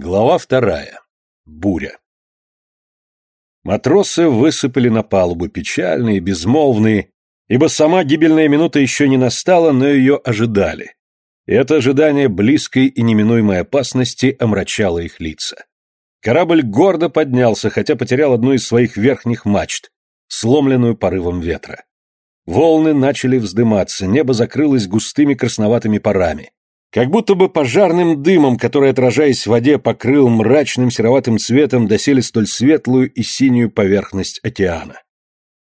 Глава вторая. Буря. Матросы высыпали на палубу, печальные, безмолвные, ибо сама гибельная минута еще не настала, но ее ожидали. И это ожидание близкой и неминуемой опасности омрачало их лица. Корабль гордо поднялся, хотя потерял одну из своих верхних мачт, сломленную порывом ветра. Волны начали вздыматься, небо закрылось густыми красноватыми парами. Как будто бы пожарным дымом, который, отражаясь в воде, покрыл мрачным сероватым цветом доселе столь светлую и синюю поверхность океана.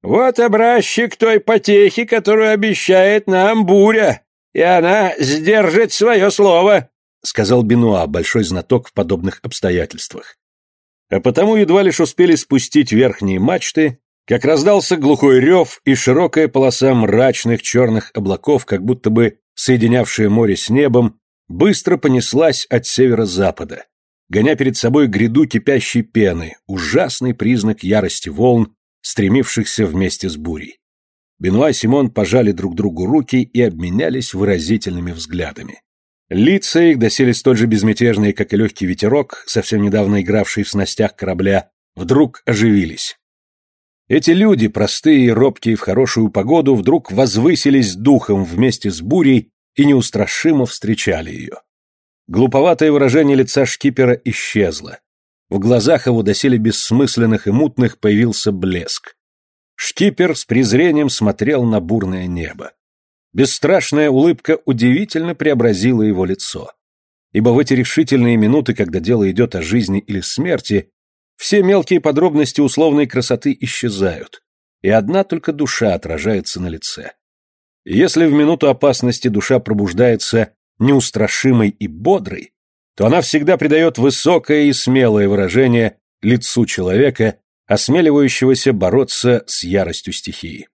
«Вот образчик той потехи, которую обещает нам буря, и она сдержит свое слово», — сказал Бенуа, большой знаток в подобных обстоятельствах. А потому едва лишь успели спустить верхние мачты, как раздался глухой рев и широкая полоса мрачных черных облаков, как будто бы соединявшая море с небом, быстро понеслась от северо-запада, гоня перед собой гряду кипящей пены, ужасный признак ярости волн, стремившихся вместе с бурей. Бенуа и Симон пожали друг другу руки и обменялись выразительными взглядами. Лица их, доселе столь же безмятежные, как и легкий ветерок, совсем недавно игравший в снастях корабля, вдруг оживились. Эти люди, простые и робкие в хорошую погоду, вдруг возвысились духом вместе с бурей и неустрашимо встречали ее. Глуповатое выражение лица шкипера исчезло. В глазах его доселе бессмысленных и мутных появился блеск. Шкипер с презрением смотрел на бурное небо. Бесстрашная улыбка удивительно преобразила его лицо. Ибо в эти решительные минуты, когда дело идет о жизни или смерти, все мелкие подробности условной красоты исчезают, и одна только душа отражается на лице. Если в минуту опасности душа пробуждается неустрашимой и бодрой, то она всегда придает высокое и смелое выражение лицу человека, осмеливающегося бороться с яростью стихии.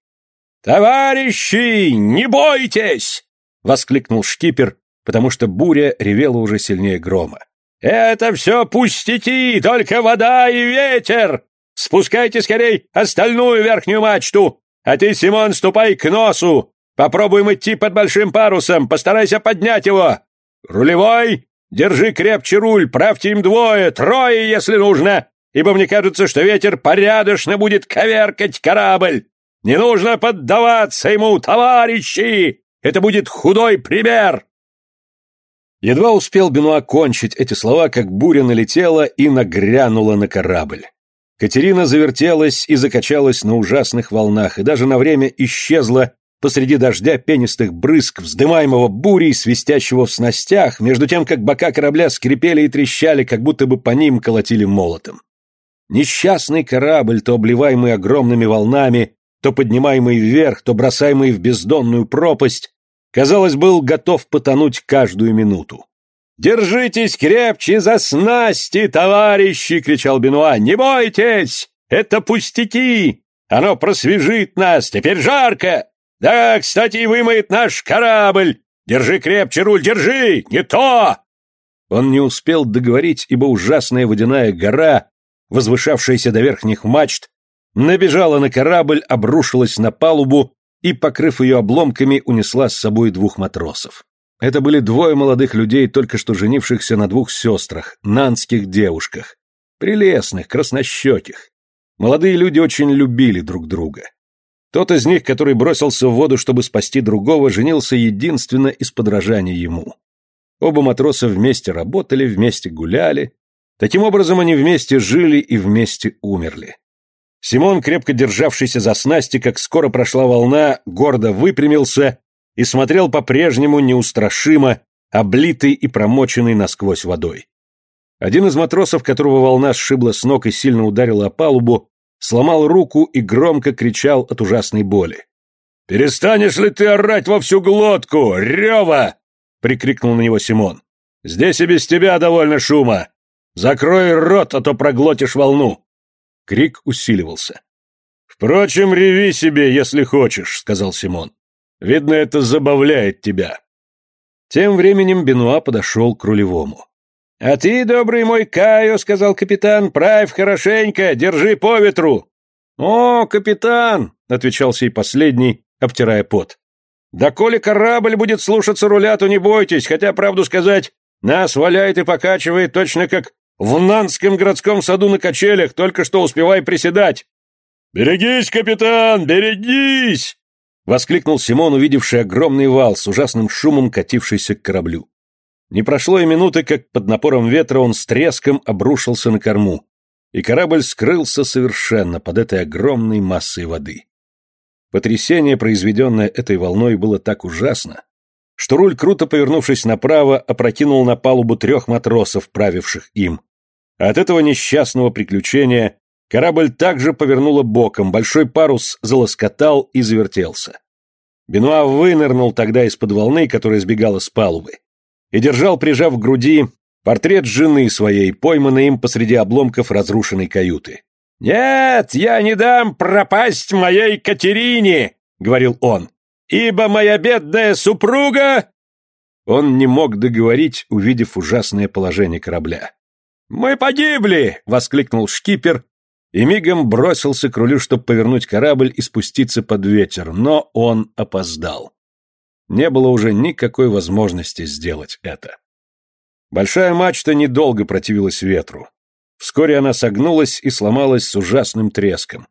«Товарищи, не бойтесь!» — воскликнул шкипер, потому что буря ревела уже сильнее грома. «Это все пустяки, только вода и ветер! Спускайте скорей остальную верхнюю мачту, а ты, Симон, ступай к носу! Попробуем идти под большим парусом, постарайся поднять его! Рулевой, держи крепче руль, правьте им двое, трое, если нужно, ибо мне кажется, что ветер порядочно будет коверкать корабль! Не нужно поддаваться ему, товарищи! Это будет худой пример!» Едва успел Бенуа кончить эти слова, как буря налетела и нагрянула на корабль. Катерина завертелась и закачалась на ужасных волнах, и даже на время исчезла посреди дождя пенистых брызг, вздымаемого бурей, свистящего в снастях, между тем, как бока корабля скрипели и трещали, как будто бы по ним колотили молотом. Несчастный корабль, то обливаемый огромными волнами, то поднимаемый вверх, то бросаемый в бездонную пропасть, казалось, был готов потонуть каждую минуту. «Держитесь крепче за снасти, товарищи!» — кричал Бенуа. «Не бойтесь! Это пустяки! Оно просвежит нас! Теперь жарко! Да, кстати, и вымоет наш корабль! Держи крепче руль, держи! Не то!» Он не успел договорить, ибо ужасная водяная гора, возвышавшаяся до верхних мачт, набежала на корабль, обрушилась на палубу и, покрыв ее обломками, унесла с собой двух матросов. Это были двое молодых людей, только что женившихся на двух сестрах, нанских девушках. Прелестных, краснощеких. Молодые люди очень любили друг друга. Тот из них, который бросился в воду, чтобы спасти другого, женился единственно из подражания ему. Оба матроса вместе работали, вместе гуляли. Таким образом, они вместе жили и вместе умерли. Симон, крепко державшийся за снасти, как скоро прошла волна, гордо выпрямился и смотрел по-прежнему неустрашимо, облитый и промоченный насквозь водой. Один из матросов, которого волна сшибла с ног и сильно ударила о палубу, сломал руку и громко кричал от ужасной боли. «Перестанешь ли ты орать во всю глотку, рева!» — прикрикнул на него Симон. «Здесь и без тебя довольно шума. Закрой рот, а то проглотишь волну». Крик усиливался. «Впрочем, реви себе, если хочешь», — сказал Симон. «Видно, это забавляет тебя». Тем временем Бенуа подошел к рулевому. «А ты, добрый мой Кайо, — сказал капитан, — правь хорошенько, держи по ветру». «О, капитан!» — отвечал сей последний, обтирая пот. «Да коли корабль будет слушаться руля, то не бойтесь, хотя, правду сказать, нас валяет и покачивает точно как В Нанском городском саду на качелях, только что успевай приседать!» «Берегись, капитан, берегись!» — воскликнул Симон, увидевший огромный вал с ужасным шумом, катившийся к кораблю. Не прошло и минуты, как под напором ветра он с треском обрушился на корму, и корабль скрылся совершенно под этой огромной массой воды. Потрясение, произведенное этой волной, было так ужасно, что руль, круто повернувшись направо, опрокинул на палубу трех матросов, правивших им. от этого несчастного приключения корабль также повернуло боком, большой парус залоскотал и завертелся. Бенуа вынырнул тогда из-под волны, которая сбегала с палубы, и держал, прижав к груди, портрет жены своей, пойманной им посреди обломков разрушенной каюты. «Нет, я не дам пропасть моей Катерине!» — говорил он. «Ибо моя бедная супруга...» Он не мог договорить, увидев ужасное положение корабля. «Мы погибли!» — воскликнул шкипер и мигом бросился к рулю, чтобы повернуть корабль и спуститься под ветер, но он опоздал. Не было уже никакой возможности сделать это. Большая мачта недолго противилась ветру. Вскоре она согнулась и сломалась с ужасным треском.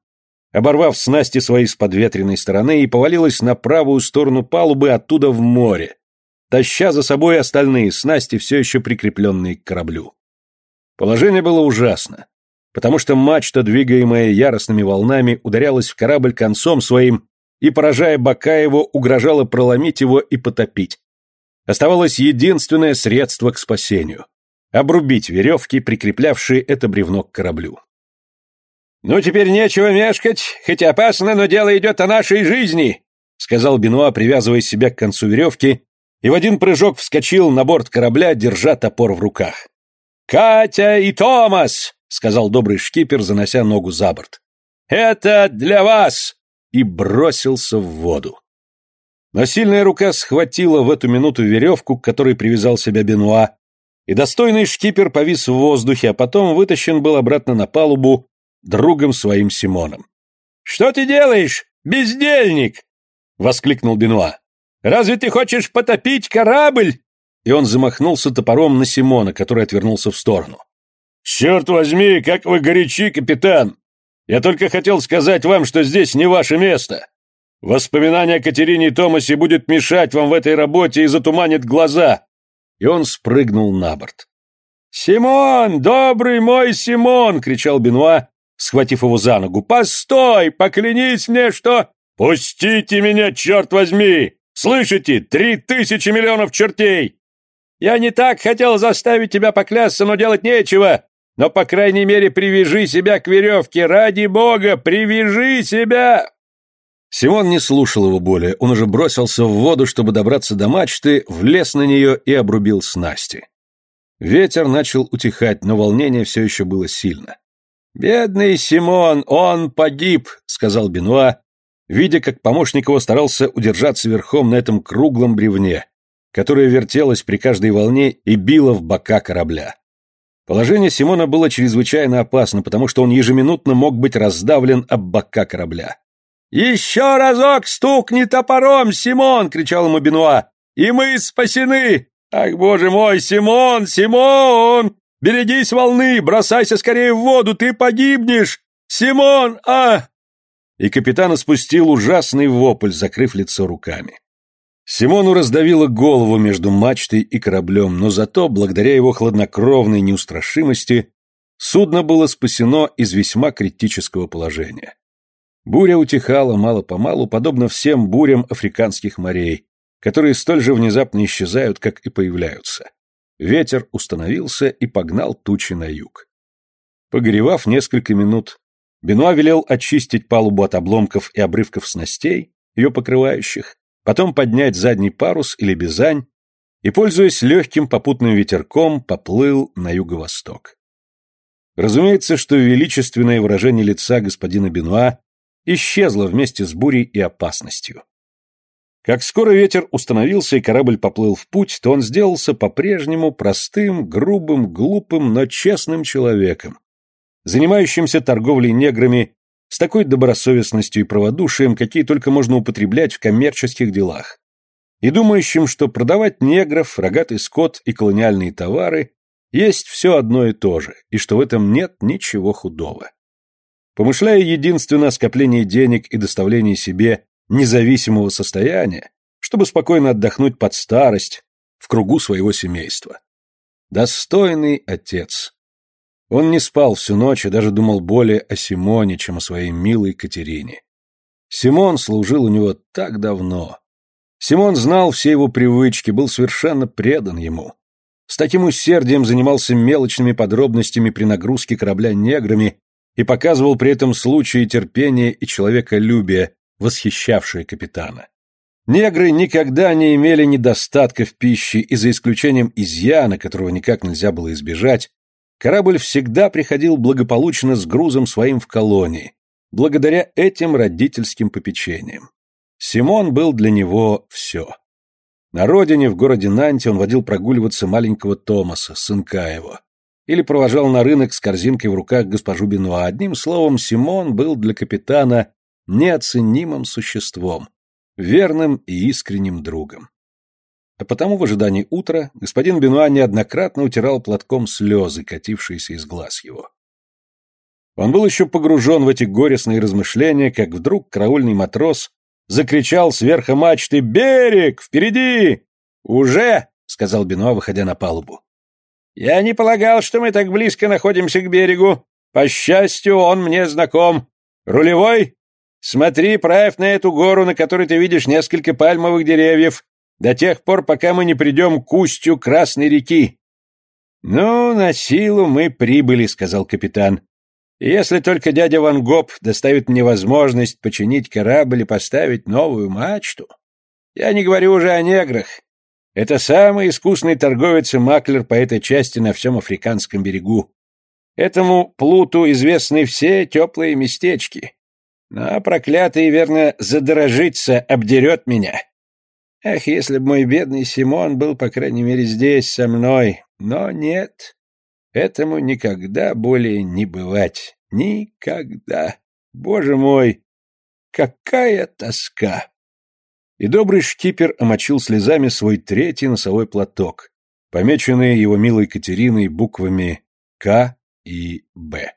Оборвав снасти свои с подветренной стороны и повалилась на правую сторону палубы оттуда в море, таща за собой остальные снасти, все еще прикрепленные к кораблю. Положение было ужасно, потому что мачта, двигаемая яростными волнами, ударялась в корабль концом своим и, поражая бока его, угрожала проломить его и потопить. Оставалось единственное средство к спасению обрубить веревки, прикреплявшие это бревно к кораблю. «Ну, теперь нечего мешкать, хоть опасно, но дело идет о нашей жизни», сказал Бенуа, привязывая себя к концу веревки, и в один прыжок вскочил на борт корабля, держа топор в руках. «Катя и Томас!» — сказал добрый шкипер, занося ногу за борт. «Это для вас!» И бросился в воду. Но сильная рука схватила в эту минуту веревку, к которой привязал себя Бенуа, и достойный шкипер повис в воздухе, а потом вытащен был обратно на палубу другом своим Симоном. «Что ты делаешь, бездельник?» — воскликнул Бенуа. «Разве ты хочешь потопить корабль?» И он замахнулся топором на Симона, который отвернулся в сторону. «Черт возьми, как вы горячи, капитан! Я только хотел сказать вам, что здесь не ваше место. Воспоминание о Катерине и Томасе будет мешать вам в этой работе и затуманит глаза и он спрыгнул на борт. «Симон, добрый мой Симон!» — кричал Бенуа, схватив его за ногу. «Постой! Поклянись мне, что...» «Пустите меня, черт возьми! Слышите? Три тысячи миллионов чертей!» «Я не так хотел заставить тебя поклясться, но делать нечего. Но, по крайней мере, привяжи себя к веревке. Ради бога, привяжи себя!» Симон не слушал его более, он уже бросился в воду, чтобы добраться до мачты, влез на нее и обрубил снасти. Ветер начал утихать, но волнение все еще было сильно. «Бедный Симон, он погиб», — сказал Бенуа, видя, как помощник его старался удержаться верхом на этом круглом бревне, которое вертелось при каждой волне и било в бока корабля. Положение Симона было чрезвычайно опасно, потому что он ежеминутно мог быть раздавлен об бока корабля. «Еще разок стукни топором, Симон!» — кричал ему Бенуа. «И мы спасены! Ах, боже мой, Симон, Симон! Берегись волны, бросайся скорее в воду, ты погибнешь! Симон, а!» И капитан спустил ужасный вопль, закрыв лицо руками. Симону раздавило голову между мачтой и кораблем, но зато, благодаря его хладнокровной неустрашимости, судно было спасено из весьма критического положения. Буря утихала мало-помалу, подобно всем бурям африканских морей, которые столь же внезапно исчезают, как и появляются. Ветер установился и погнал тучи на юг. Погоревав несколько минут, Бенуа велел очистить палубу от обломков и обрывков снастей, ее покрывающих, потом поднять задний парус или бизань и, пользуясь легким попутным ветерком, поплыл на юго-восток. Разумеется, что величественное выражение лица господина Бенуа исчезла вместе с бурей и опасностью. Как скоро ветер установился и корабль поплыл в путь, то он сделался по-прежнему простым, грубым, глупым, но честным человеком, занимающимся торговлей неграми с такой добросовестностью и праводушием, какие только можно употреблять в коммерческих делах, и думающим, что продавать негров, рогатый скот и колониальные товары есть все одно и то же, и что в этом нет ничего худого. Помышляя единственно о скоплении денег и доставлении себе независимого состояния, чтобы спокойно отдохнуть под старость в кругу своего семейства. Достойный отец. Он не спал всю ночь и даже думал более о Симоне, чем о своей милой Катерине. Симон служил у него так давно. Симон знал все его привычки, был совершенно предан ему. С таким усердием занимался мелочными подробностями при нагрузке корабля неграми и показывал при этом случаи терпения и человеколюбия, восхищавшие капитана. Негры никогда не имели недостатка в пище, и за исключением изъяна, которого никак нельзя было избежать, корабль всегда приходил благополучно с грузом своим в колонии, благодаря этим родительским попечениям. Симон был для него все. На родине, в городе Нанте, он водил прогуливаться маленького Томаса, сынка его, или провожал на рынок с корзинкой в руках госпожу Бенуа. Одним словом, Симон был для капитана неоценимым существом, верным и искренним другом. А потому в ожидании утра господин Бенуа неоднократно утирал платком слезы, катившиеся из глаз его. Он был еще погружен в эти горестные размышления, как вдруг караульный матрос закричал сверху мачты «Берег! Впереди!» «Уже!» — сказал Бенуа, выходя на палубу. «Я не полагал, что мы так близко находимся к берегу. По счастью, он мне знаком. Рулевой, Смотри, правь на эту гору, на которой ты видишь несколько пальмовых деревьев, до тех пор, пока мы не придем к устью Красной реки. Ну, на силу мы прибыли, сказал капитан. если только дядя Ван Гоп доставит мне возможность починить корабль и поставить новую мачту. Я не говорю уже о неграх. Это самый искусный торговец и маклер по этой части на всем африканском берегу. Этому плуту известны все теплые местечки. Но проклятый, верно, задорожится, обдерет меня. Эх, если бы мой бедный Симон был, по крайней мере, здесь со мной. Но нет, этому никогда более не бывать. Никогда. Боже мой, какая тоска! И добрый шкипер омочил слезами свой третий носовой платок, помеченный его милой Катериной буквами «К» и «Б».